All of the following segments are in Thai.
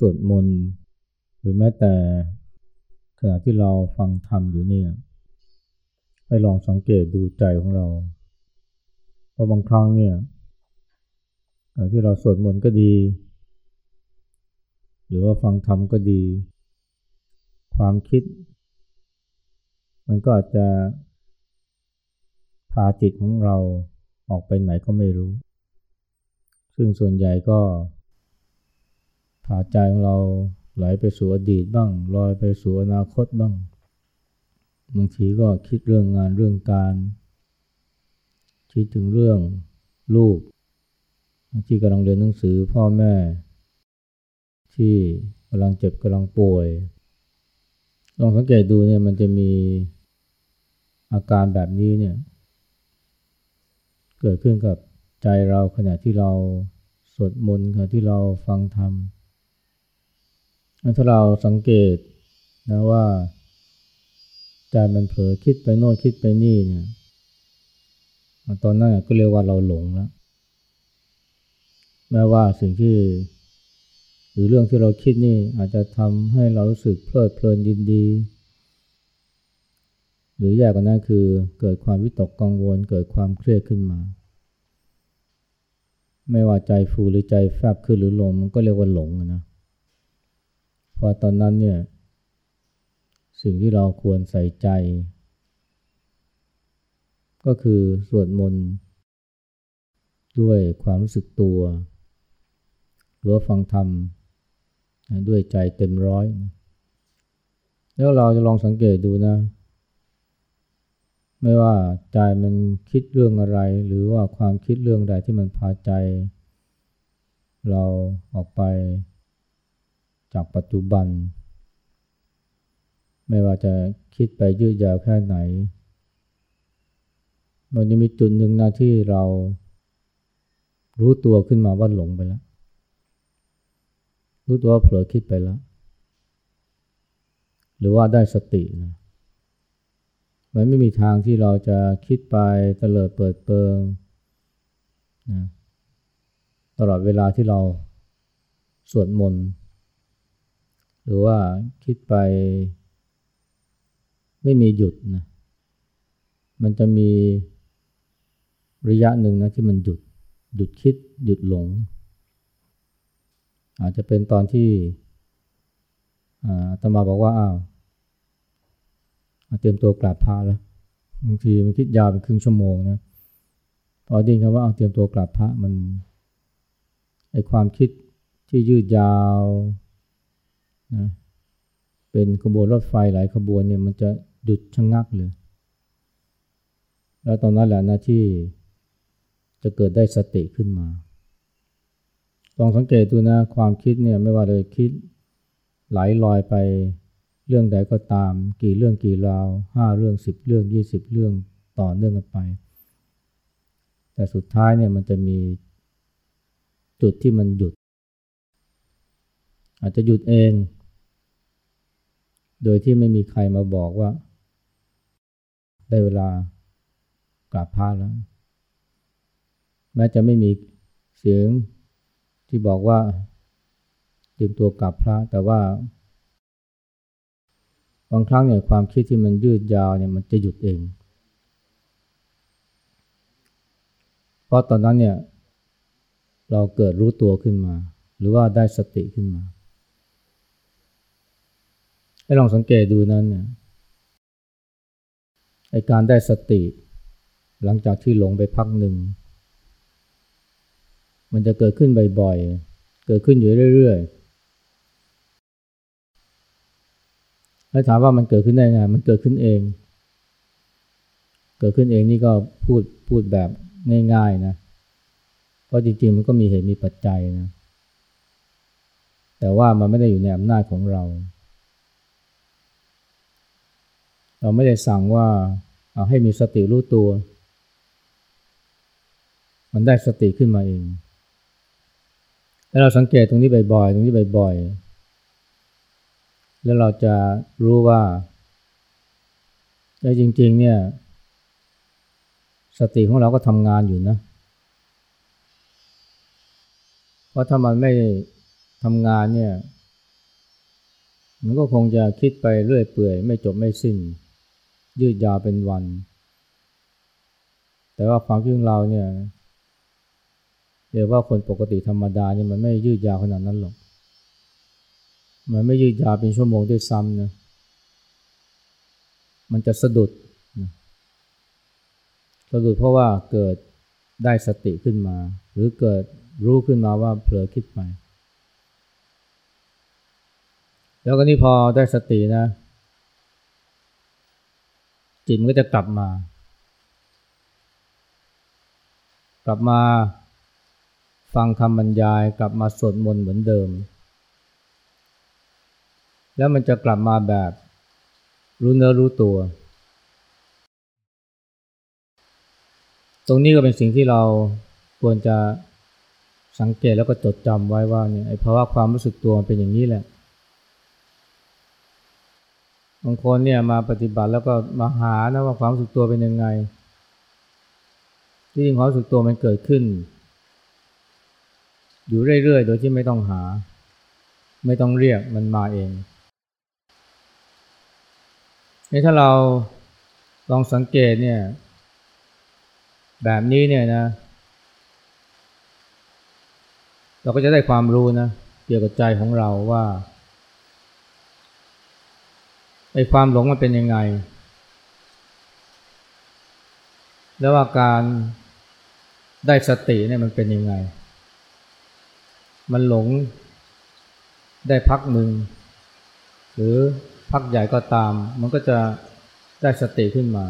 สวดมนต์หรือแม้แต่ขณะที่เราฟังธรรมอยู่เนี่ยให้ลองสังเกตดูใจของเรา เพราะบางครั้งเนี่ยที่เราสวดมนต์ก็ดี หรือว่าฟังธรรมก็ดี ความคิด มันก็อาจจะพาจิตของเราออกไปไหนก็ไม่รู้ ซึ่งส่วนใหญ่ก็ พาใจของเราไหลไปสู่อดีตบ้างลอยไปสู่อนาคตบ้างบางทีก็คิดเรื่องงานเรื่องการ คิดถึงเรื่องลูกที่กำลังเรียนหนังสือพ่อแม่ ที่กำลังเจ็บกำลังป่วย ลองสังเกตดูเนี่ยมันจะมีอาการแบบนี้เนี่ย เกิดขึ้นกับใจเราขณะที่เราสวดมนต์ขณะที่เราฟังธรรม ถ้าเราสังเกตนะว่าใจมันเผลอคิดไปโน่นคิดไปนี่เนี่ยตอนนั้นก็เรียกว่าเราหลงแล้วแม้ว่าสิ่งที่ หรือเรื่องที่เราคิดนี่อาจจะทำให้เรารู้สึกเพลิดเพลินยินดี หรือแย่กว่านั้นคือเกิดความวิตกกังวล เกิดความเครียดขึ้นมา ไม่ว่าใจฟูหรือใจแฟบขึ้นหรือลงมันก็เรียกว่าหลงนะ พราะตอนนั้นเนี่ย สิ่งที่เราควรใส่ใจ ก็คือสวดมนต์ด้วยความรู้สึกตัว หรือฟังธรรม ด้วยใจเต็มร้อย แล้วเราจะลองสังเกตดูนะ ไม่ว่าใจมันคิดเรื่องอะไร หรือว่าความคิดเรื่องใดที่มันพาใจ เราออกไป จากปัจจุบัน ไม่ว่าจะคิดไปยืดยาวแค่ไหน มันจะมีจุดหนึ่งนะที่เรารู้ตัวขึ้นมาว่าหลงไปแล้ว รู้ตัวว่าเผลอคิดไปแล้ว หรือว่าได้สตินะมันไม่มีทางที่เราจะคิดไปเตลิดเปิดเปิงนะตลอดเวลาที่เราสวดมนต์ หรือว่าคิดไป ไม่มีหยุดนะ มันจะมีระยะหนึ่งนะที่มันหยุด หยุดคิด หยุดหลง อาจจะเป็นตอนที่อาตมาบอกว่าอ้าวเตรียมตัวกลับพระแล้วบางทีมันคิดยาวเป็นครึ่งชั่วโมงนะพอดิ้งคำว่าเอาเตรียมตัวกลับพระมันไอความคิดที่ยืดยาว นะเป็นขบวนรถไฟหลายขบวนเนี่ยมันจะหยุดชะงงักเลย แล้วตอนนั้นแหละนะที่จะเกิดได้สติขึ้นมาลองสังเกตดูนะความคิดเนี่ยไม่ว่าเลยคิดไหลลอยไปเรื่องใดก็ตาม กี่เรื่องกี่ราวห้าเรื่องสิบเรื่องยี่สิบเรื่องต่อเนื่องกันไป แต่สุดท้ายเนี่ยมันจะมีจุดที่มันหยุด อาจจะหยุดเอง โดยที่ไม่มีใครมาบอกว่า ได้เวลากราบพระแล้ว แม้จะไม่มีเสียงที่บอกว่าเตรียมตัวกราบพระ แต่ว่า บางครั้งเนี่ยความคิดที่มันยืดยาวเนี่ยมันจะหยุดเอง เพราะตอนนั้นเนี่ยเราเกิดรู้ตัวขึ้นมา หรือว่าได้สติขึ้นมา ให้ลองสังเกตดูนั้นเนี่ยไอการได้สติ หลังจากที่หลงไปพักหนึ่ง มันจะเกิดขึ้นบ่อยๆ เกิดขึ้นอยู่เรื่อยๆแล้วถามว่ามันเกิดขึ้นได้ไง มันเกิดขึ้นเอง เกิดขึ้นเองนี่ก็พูดพูดแบบง่ายๆนะ เพราะจริงๆ มันก็มีเหตุมีปัจจัยนะ แต่ว่ามันไม่ได้อยู่ในอำนาจของเรา เราไม่ได้สั่งว่าเอาให้มีสติรู้ตัว มันได้สติขึ้นมาเอง แล้วเราสังเกตตรงนี้บ่อยๆ ตรงนี้บ่อยๆ แล้วเราจะรู้ว่าในจริงๆ เนี่ย สติของเราก็ทำงานอยู่นะ เพราะถ้ามันไม่ทำงานเนี่ย มันก็คงจะคิดไปเรื่อยเปื่อย ไม่จบไม่สิ้น ยืดยาวเป็นวัน แต่ว่าความคิดของเราเนี่ยเรียกว่าคนปกติธรรมดาเนี่ยมันไม่ยืดยาวขนาดนั้นหรอก มันไม่ยืดยาวเป็นชั่วโมงด้วยซ้ำนะ มันจะสะดุดนะสะดุดเพราะว่าเกิดได้สติขึ้นมา หรือเกิดรู้ขึ้นมาว่าเผลอคิดไป แล้วก็นี่พอได้สตินะ จิตมันก็จะกลับมา กลับมาฟังคำบรรยาย กลับมาสวดมนต์เหมือนเดิม แล้วมันจะกลับมาแบบรู้เนื้อรู้ตัว ตรงนี้ก็เป็นสิ่งที่เราควรจะสังเกตแล้วก็จดจำไว้ว่าเนี่ยไอ้ภาวะความรู้สึกตัวเป็นอย่างนี้แหละ บางคนเนี่ยมาปฏิบัติแล้วก็มาหานะว่าความสึกตัวเป็นยังไง ที่จริงความสึกตัวมันเกิดขึ้น อยู่เรื่อยๆ โดยที่ไม่ต้องหา ไม่ต้องเรียกมันมาเองนี่ถ้าเราลองสังเกตเนี่ย แบบนี้เนี่ยนะ เราก็จะได้ความรู้นะ เกี่ยวกับใจของเราว่า ไอ้ความหลงมันเป็นยังไง แล้วว่าการได้สติเนี่ยมันเป็นยังไง มันหลงได้พักหนึ่งหรือพักใหญ่ก็ตาม มันก็จะได้สติขึ้นมา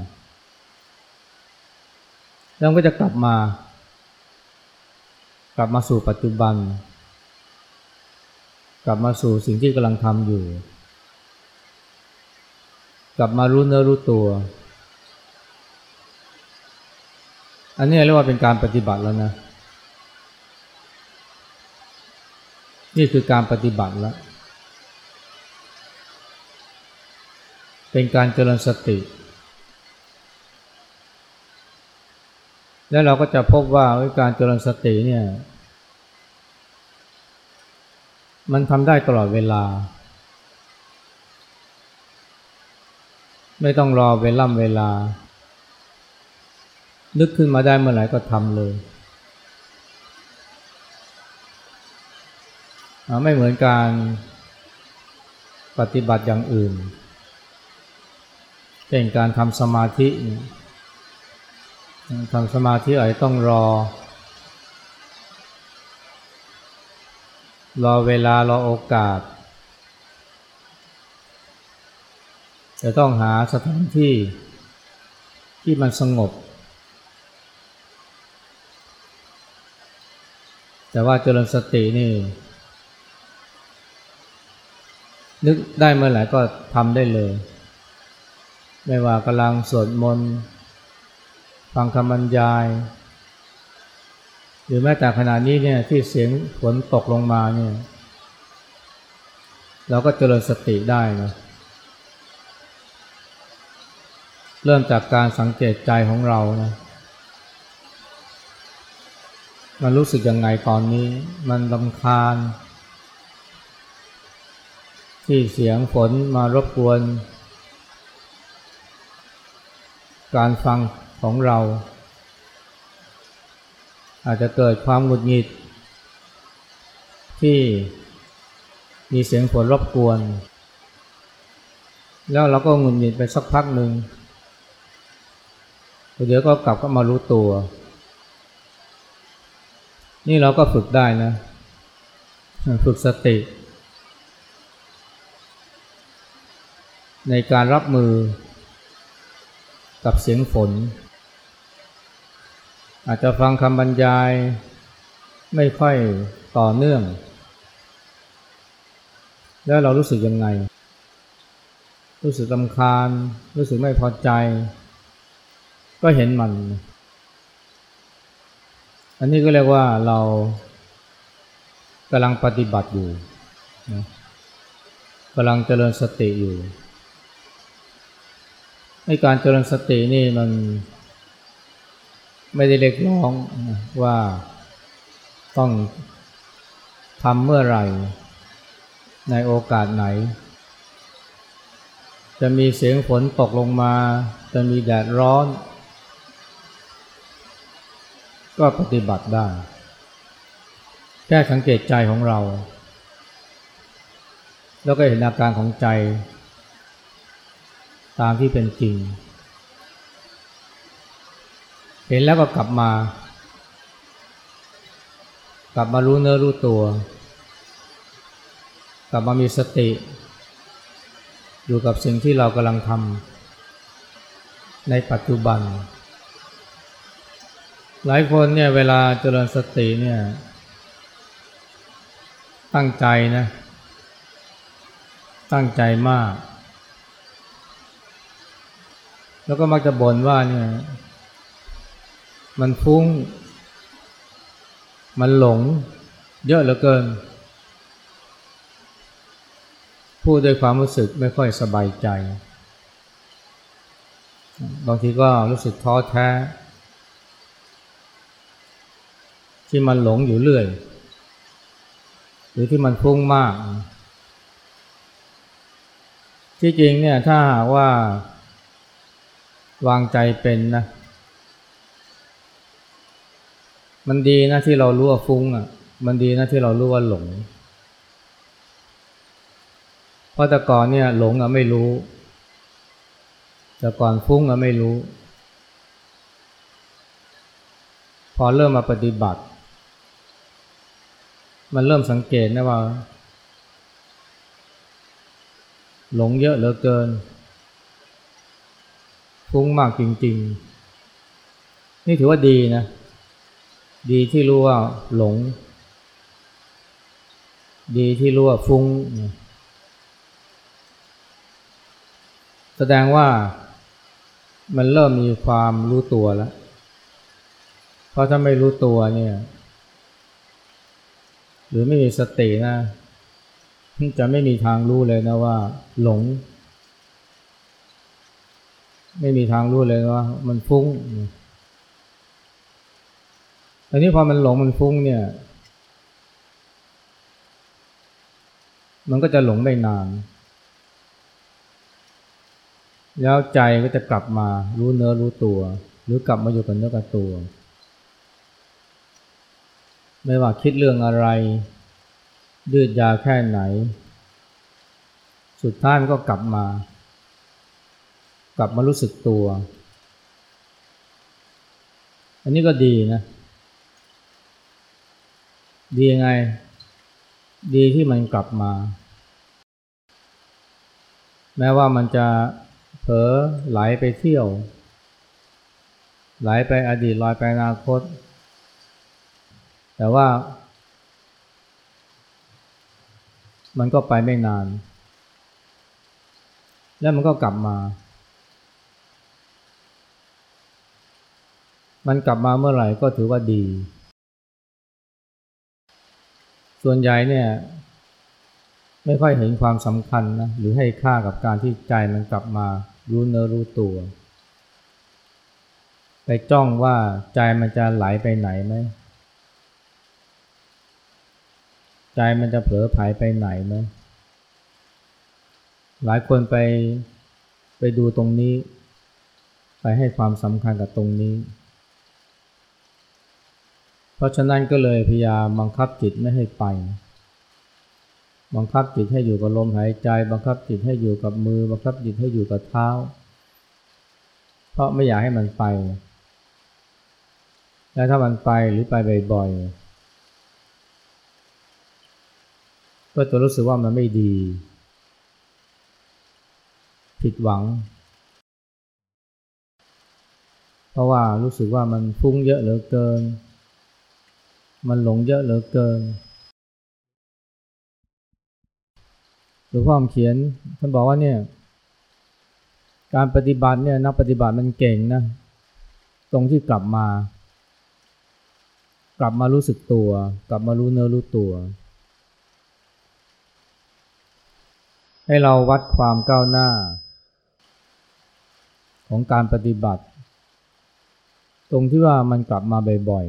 แล้วก็จะกลับมา กลับมาสู่ปัจจุบัน กลับมาสู่สิ่งที่กำลังทำอยู่ กลับมารู้เนื้อรู้ตัว อันนี้เรียกว่าเป็นการปฏิบัติแล้วนะ นี่คือการปฏิบัติแล้ว เป็นการเจริญสติ แล้วเราก็จะพบว่าการเจริญสติเนี่ย มันทำได้ตลอดเวลา ไม่ต้องรอเวล่ำเวลา นึกขึ้นมาได้เมื่อไหร่ก็ทำเลย ไม่เหมือนการปฏิบัติอย่างอื่น เป็นการทำสมาธิทำสมาธิอาจต้องรอ รอเวลารอโอกาส จะต้องหาสถานที่ที่มันสงบ แต่ว่าเจริญสตินี่นึกได้เมื่อไหร่ก็ทำได้เลย ไม่ว่ากำลังสวดมนต์ฟังคำบรรยาย หรือแม้แต่ขณะนี้เนี่ยที่เสียงฝนตกลงมาเนี่ยเราก็เจริญสติได้นะ เริ่มจากการสังเกตใจของเรานะมันรู้สึกยังไงตอนนี้ มันลำคาญ ที่เสียงฝนมารบกวน การฟังของเรา อาจจะเกิดความหงุดหงิด ที่มีเสียงฝนรบกวน แล้วเราก็หงุดหงิดไปสักพักหนึ่ง เดี๋ยวก็กลับก็มารู้ตัว นี่เราก็ฝึกได้นะ ฝึกสติ ในการรับมือกับเสียงฝน อาจจะฟังคำบรรยายไม่ค่อยต่อเนื่อง แล้วเรารู้สึกยังไง รู้สึกลำคาญ รู้สึกไม่พอใจ ก็เห็นมัน อันนี้ก็เรียกว่าเรากำลังปฏิบัติอยู่กำลังเจริญสติอยู่ในการเจริญสตินี่มันไม่ได้เรียกร้องว่าต้องทำเมื่อไหร่ ในโอกาสไหน จะมีเสียงฝนตกลงมา จะมีแดดร้อน ก็ปฏิบัติได้ แค่สังเกตใจของเรา แล้วก็เห็นอาการของใจ ตามที่เป็นจริง เห็นแล้วก็กลับมา กลับมารู้เนื้อรู้ตัว กลับมามีสติ อยู่กับสิ่งที่เรากำลังทำในปัจจุบัน หลายคนเนี่ยเวลาเจริญสติเนี่ย ตั้งใจนะ ตั้งใจมาก แล้วก็มักจะบ่นว่าเนี่ย มันฟุ้ง มันหลง เยอะเหลือเกิน พูดด้วยความรู้สึกไม่ค่อยสบายใจ บางทีก็รู้สึกท้อแท้ ที่มันหลงอยู่เรื่อย หรือที่มันฟุ้งมาก ที่จริงเนี่ยถ้าหากว่าวางใจเป็นนะ มันดีนะที่เรารู้ว่าฟุ้งอะ มันดีนะที่เรารู้ว่าหลง เพราะแต่ก่อนเนี่ยหลงอะไม่รู้ แต่ก่อนฟุ้งอะไม่รู้ พอเริ่มมาปฏิบัติ มันเริ่มสังเกตนะว่า หลงเยอะเหลือเกินฟุ้งมากจริง ๆ นี่ถือว่าดีนะ ดีที่รู้ว่าหลง ดีที่รู้ว่าฟุ้ง แสดงว่ามันเริ่มมีความรู้ตัวแล้ว เพราะถ้าไม่รู้ตัวเนี่ย หรือไม่มีสตินะ จะไม่มีทางรู้เลยนะว่า หลง ไม่มีทางรู้เลยว่า มันฟุ้งอันนี้พอมันหลงมันฟุ้งเนี่ย มันก็จะหลงได้นาน แล้วใจก็จะกลับมารู้เนื้อรู้ตัว หรือกลับมาอยู่กับเนื้อกับตัว ไม่ว่าคิดเรื่องอะไร ยืดยาแค่ไหน สุดท้ายมันก็กลับมา กลับมารู้สึกตัว อันนี้ก็ดีนะ ดียังไง ดีที่มันกลับมา แม้ว่ามันจะเผลอไหลไปเที่ยว ไหลไปอดีตลอยไปอนาคต แต่ว่า มันก็ไปไม่นาน แล้วมันก็กลับมา มันกลับมาเมื่อไหร่ก็ถือว่าดี ส่วนใหญ่เนี่ย ไม่ค่อยเห็นความสำคัญนะหรือให้ค่ากับการที่ใจมันกลับมารู้เนื้อรู้ตัวไปจ้องว่าใจมันจะไหลไปไหนไหม ใจมันจะเผลอผายไปไหนไหมหลายคนไปไปดูตรงนี้ ไปให้ความสำคัญกับตรงนี้ เพราะฉะนั้นก็เลยพยายามบังคับจิตไม่ให้ไป บังคับจิตให้อยู่กับลมหายใจ บังคับจิตให้อยู่กับมือ บังคับจิตให้อยู่กับเท้า เพราะไม่อยากให้มันไป แล้วถ้ามันไปหรือไปบ่อยๆ ก็จะรู้สึกว่ามันไม่ดี ผิดหวัง เพราะว่ารู้สึกว่ามันฟุ้งเยอะเหลือเกิน มันหลงเยอะเหลือเกินหลวงพ่อเขียนท่านบอกว่าเนี่ย การปฏิบัติเนี่ยนักปฏิบัติมันเก่งนะ ตรงที่กลับมา กลับมารู้สึกตัว กลับมารู้เนื้อรู้ตัว ให้เราวัดความก้าวหน้า ของการปฏิบัติ ตรงที่ว่ามันกลับมาบ่อย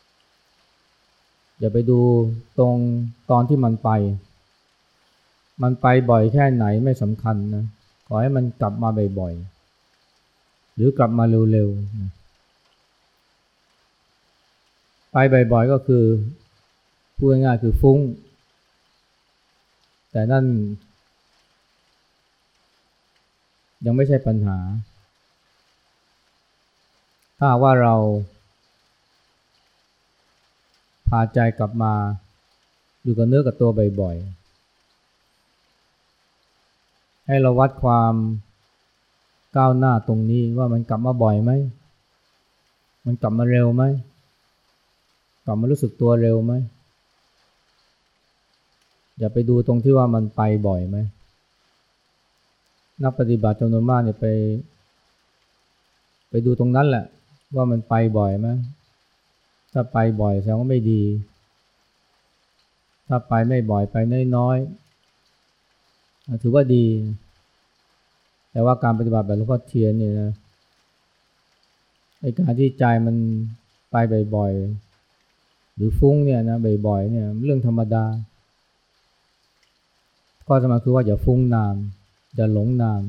ๆ อย่าไปดูตรงตอนที่มันไป มันไปบ่อยแค่ไหนไม่สำคัญนะ ขอให้มันกลับมาบ่อยๆ หรือกลับมาเร็วๆ ไปบ่อยๆ ก็คือพูดง่ายๆคือฟุ้ง แต่นั่น ยังไม่ใช่ปัญหา ถ้าว่าเรา พาใจกลับมา อยู่กับเนื้อกับตัวบ่อยๆ ให้เราวัดความก้าวหน้าตรงนี้ว่ามันกลับมาบ่อยไหม มันกลับมาเร็วไหม กลับมารู้สึกตัวเร็วไหม อย่าไปดูตรงที่ว่ามันไปบ่อยไหมนักปฏิบัติจำนวนมากเนี่ยไป ไปดูตรงนั้นแหละ ว่ามันไปบ่อยไหมถ้าไปบ่อยแสดงว่าไม่ดี ถ้าไปไม่บ่อยไปน้อยๆถือว่าดี แต่ว่าการปฏิบัติแบบหลวงพ่อเทียนเนี่ยนะไอการที่ใจมันไปบ่อยๆหรือฟุ้งเนี่ยนะบ่อยๆเนี่ยเรื่องธรรมดา ข้อสำคัญคือว่าอย่าฟุ้งนานอย่าหลงนาน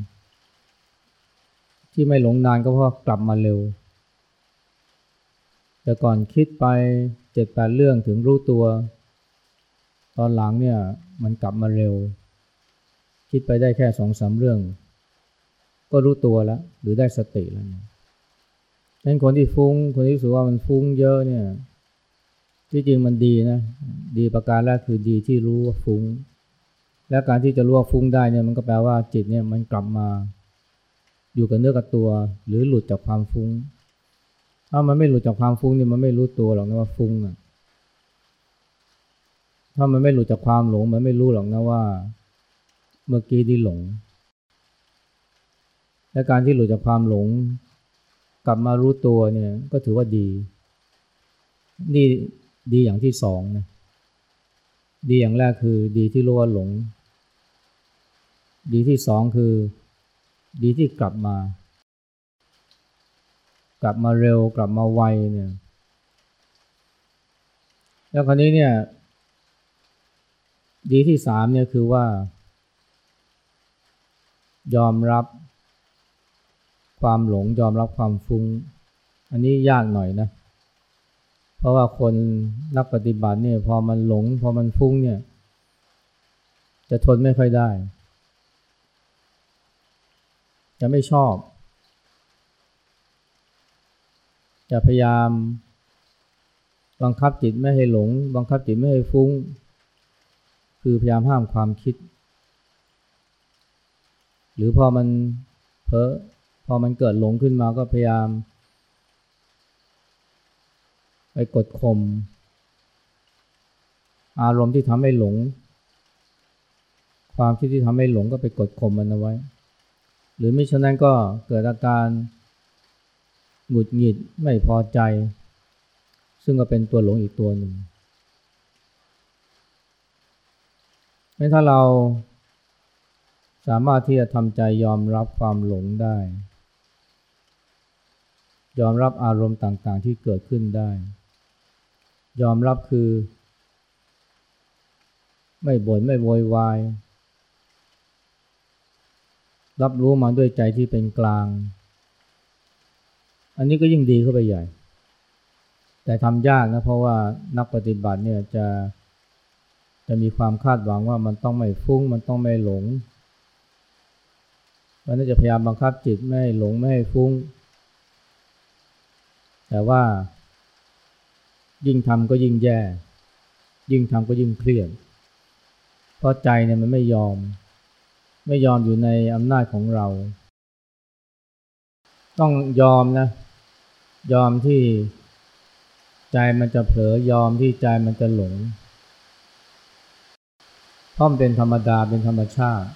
ที่ไม่หลงนานก็เพราะกลับมาเร็ว แต่ก่อนคิดไปเจ็ดแปดเรื่องถึงรู้ตัว ตอนหลังเนี่ยมันกลับมาเร็ว คิดไปได้แค่สองสามเรื่อง ก็รู้ตัวแล้ว หรือได้สติแล้วเนี่ยฉะนั้นคนที่ฟุ้ง คนที่รู้สึกว่ามันฟุ้งเยอะเนี่ย ที่จริงมันดีนะ ดีประการแรกคือดีที่รู้ว่าฟุ้ง และการที่จะรู้ว่าฟุ้งได้เนี่ยมันก็แปลว่าจิตเนี่ยมันกลับมาอยู่กับเนื้อกับตัว หรือหลุดจากความฟุ้ง ถ้ามันไม่หลุดจากความฟุ้งเนี่ยมันไม่รู้ตัวหรอกนะว่าฟุ้งอะถ้ามันไม่หลุดจากความหลง มันไม่รู้หรอกนะว่า เมื่อกี้ที่หลง และการที่หลุดจากความหลง กลับมารู้ตัวเนี่ยก็ถือว่าดี นี่ดีอย่างที่สองนะดีอย่างแรกคือดีที่รู้ว่าหลง ดีที่สองคือดีที่กลับมา กลับมาเร็วกลับมาไวเนี่ยแล้วคราวนี้เนี่ย ดีที่สามเนี่ยคือว่า ยอมรับความหลงยอมรับความฟุง้ง อันนี้ยากหน่อยนะ เพราะว่าคนนักปฏิบัติเนี่ยพอมันหลง พอมันฟุ้งเนี่ย จะทนไม่ค่อยได้ จะไม่ชอบ จะพยายามบังคับจิตไม่ให้หลง บังคับจิตไม่ให้ฟุ้ง คือพยายามห้ามความคิด หรือพอมันเพ้อพอมันเกิดหลงขึ้นมาก็พยายาม ไปกดข่มอารมณ์ที่ทำให้หลง ความคิดที่ทำให้หลงก็ไปกดข่มมันเอาไว้ หรือไม่ฉะนั้นก็เกิดอาการหงุดหงิดไม่พอใจ ซึ่งก็เป็นตัวหลงอีกตัวหนึ่งถ้าเราสามารถที่จะทำใจยอมรับความหลงได้ ยอมรับอารมณ์ต่างๆที่เกิดขึ้นได้ ยอมรับคือ ไม่บน่นไม่โวยวาย รับรู้มาด้วยใจที่เป็นกลาง อันนี้ก็ยิ่งดีเข้าไปใหญ่ แต่ทำยากนะเพราะว่านักปฏิบัติเนี่ยจะจะมีความคาดหวังว่ามันต้องไม่ฟุ้ง มันต้องไม่หลงมันน่าจะพยายามบังคับจิตไม่ให้หลงไม่ให้ฟุ้ง แต่ว่า ยิ่งทำก็ยิ่งแย่ ยิ่งทำก็ยิ่งเครียดเพราะใจเนี่ยมันไม่ยอม ไม่ยอมอยู่ในอำนาจของเรา ต้องยอมนะ ยอมที่ใจมันจะเผลอยอมที่ใจมันจะหลงเพราะมันเป็นธรรมดาเป็นธรรมชาติ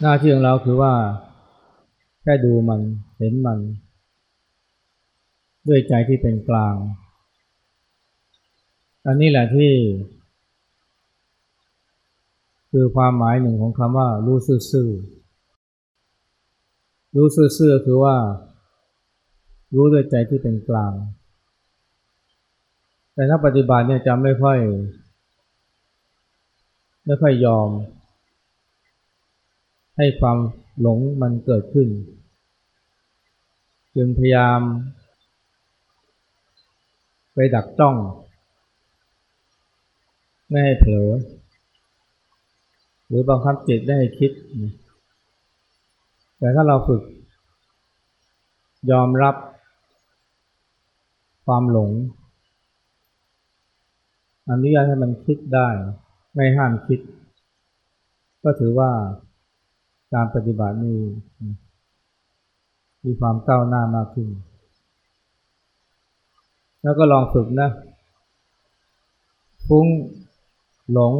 หน้าที่ของเราคือว่า แค่ดูมันเห็นมัน ด้วยใจที่เป็นกลาง อันนี้แหละที่ คือความหมายหนึ่งของคำว่า รู้ซื่อรู้ซื่อคือว่า รู้ด้วยใจที่เป็นกลาง แต่นักปฏิบัติเนี่ยจะไม่ค่อย ไม่ค่อยยอม ให้ความหลงมันเกิดขึ้น จึงพยายาม ไปดักจ้อง ไม่ให้เผลอ หรือบังคับจิตได้คิด แต่ถ้าเราฝึก ยอมรับความหลงอนุญาตให้มันคิดได้ ไม่ห้ามคิด ก็ถือว่าการปฏิบัตินี้มีความก้าวหน้ามากขึ้น แล้วก็ลองฝึกนะ ฟุ้งหลง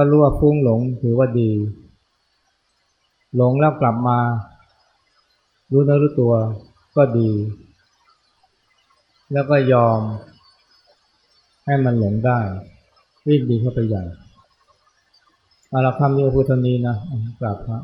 ถ้ารู้ว่าฟุ้งหลงถือว่าดี หลงแล้วกลับมา รู้เนื้อรู้ตัวก็ดี แล้วก็ยอม ให้มันหลงได้รีบดีเข้าไปใหญ่เอาละคำนี้พุทธนี้นะกราบพระ